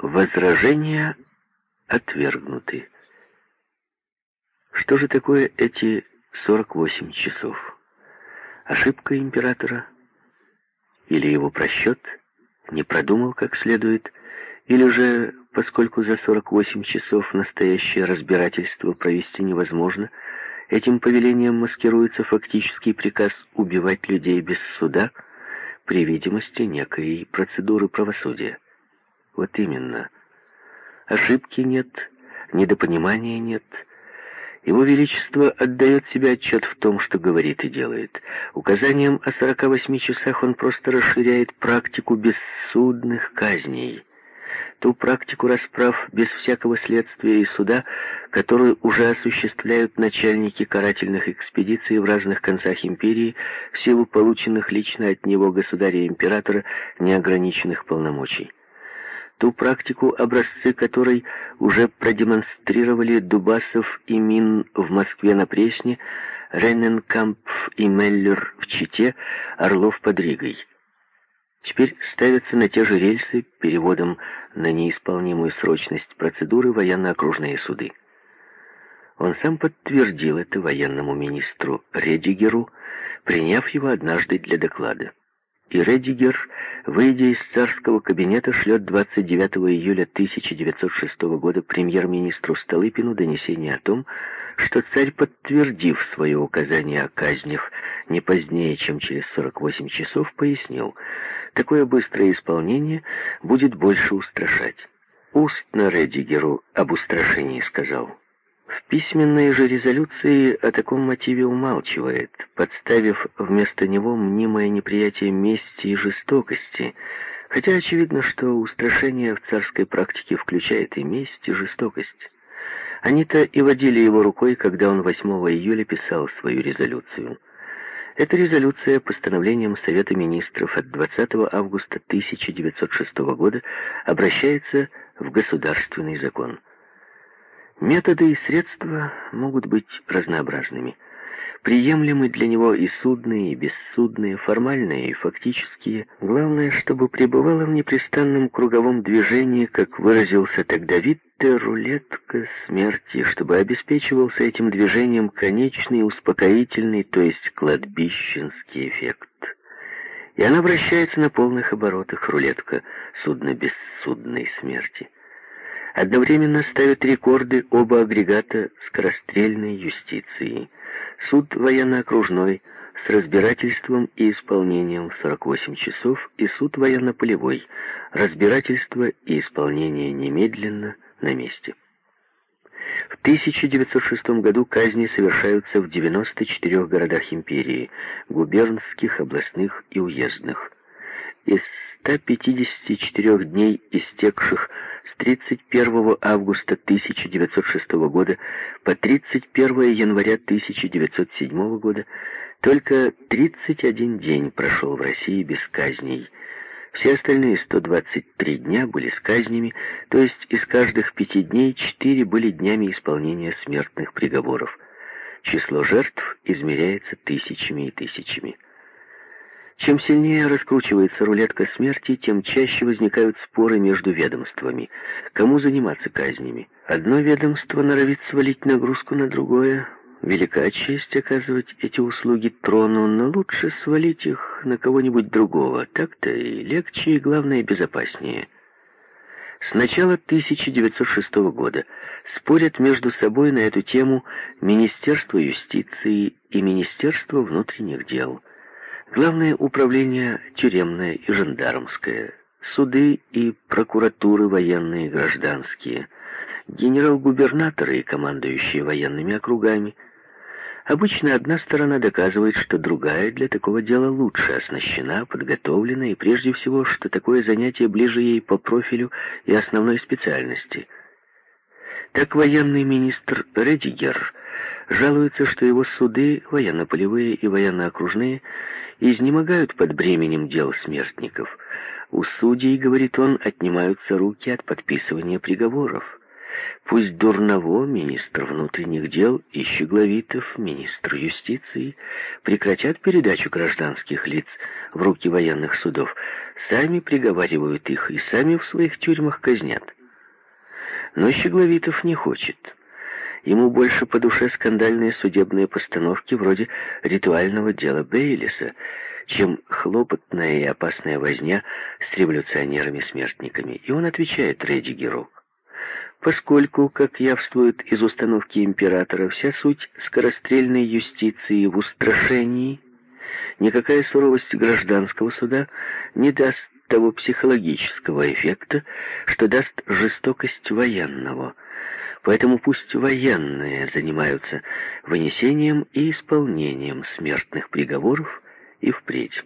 Возражения отвергнуты. Что же такое эти 48 часов? Ошибка императора? Или его просчет? Не продумал как следует? Или же, поскольку за 48 часов настоящее разбирательство провести невозможно, этим повелением маскируется фактический приказ убивать людей без суда при видимости некой процедуры правосудия? Вот именно. Ошибки нет, недопонимания нет — его Величество отдает себе отчет в том, что говорит и делает. Указанием о 48 часах он просто расширяет практику бессудных казней. Ту практику расправ без всякого следствия и суда, которую уже осуществляют начальники карательных экспедиций в разных концах империи в силу полученных лично от него государя-императора неограниченных полномочий ту практику, образцы которой уже продемонстрировали Дубасов и Мин в Москве на Пресне, Ренненкампф и Меллер в Чите, Орлов под Ригой. Теперь ставятся на те же рельсы переводом на неисполнимую срочность процедуры военно-окружные суды. Он сам подтвердил это военному министру Редигеру, приняв его однажды для доклада. И Редигер, выйдя из царского кабинета, шлет 29 июля 1906 года премьер-министру Столыпину донесение о том, что царь, подтвердив свое указание о казнях не позднее, чем через 48 часов, пояснил, такое быстрое исполнение будет больше устрашать. Устно Редигеру об устрашении сказал – в письменной же резолюции о таком мотиве умалчивает, подставив вместо него мнимое неприятие мести и жестокости, хотя очевидно, что устрашение в царской практике включает и месть, и жестокость. Они-то и водили его рукой, когда он 8 июля писал свою резолюцию. Эта резолюция постановлением Совета Министров от 20 августа 1906 года обращается в государственный закон. Методы и средства могут быть разнообразными. Приемлемы для него и судные, и бессудные, формальные и фактические. Главное, чтобы пребывало в непрестанном круговом движении, как выразился тогда Витте, рулетка смерти, чтобы обеспечивался этим движением конечный, успокоительный, то есть кладбищенский эффект. И она вращается на полных оборотах, рулетка судно бессудной смерти одновременно ставят рекорды оба агрегата скорострельной юстиции. Суд военно-окружной с разбирательством и исполнением в 48 часов и суд военно-полевой, разбирательство и исполнение немедленно на месте. В 1906 году казни совершаются в 94 городах империи, губернских, областных и уездных. Из 154 дней, истекших с 31 августа 1906 года по 31 января 1907 года, только 31 день прошел в России без казней. Все остальные 123 дня были с казнями, то есть из каждых пяти дней четыре были днями исполнения смертных приговоров. Число жертв измеряется тысячами и тысячами. Чем сильнее раскручивается рулетка смерти, тем чаще возникают споры между ведомствами. Кому заниматься казнями? Одно ведомство норовит свалить нагрузку на другое. Велика честь оказывать эти услуги трону, но лучше свалить их на кого-нибудь другого. Так-то и легче, и, главное, безопаснее. С начала 1906 года спорят между собой на эту тему Министерство юстиции и Министерство внутренних дел – Главное управление тюремное и жандармское, суды и прокуратуры военные и гражданские, генерал-губернаторы и командующие военными округами. Обычно одна сторона доказывает, что другая для такого дела лучше оснащена, подготовлена и прежде всего, что такое занятие ближе ей по профилю и основной специальности. Так военный министр Редигер жалуется, что его суды, военно-полевые и военно-окружные, изнемогают под бременем дел смертников. У судей, говорит он, отнимаются руки от подписывания приговоров. Пусть Дурново, министр внутренних дел, и Щегловитов, министр юстиции, прекратят передачу гражданских лиц в руки военных судов, сами приговаривают их и сами в своих тюрьмах казнят. Но Щегловитов не хочет. Ему больше по душе скандальные судебные постановки вроде ритуального дела Бейлиса, чем хлопотная и опасная возня с революционерами-смертниками. И он отвечает Редигеру. Поскольку, как явствует из установки императора, вся суть скорострельной юстиции в устрашении, никакая суровость гражданского суда не даст того психологического эффекта, что даст жестокость военного. Поэтому пусть военные занимаются вынесением и исполнением смертных приговоров и впредь.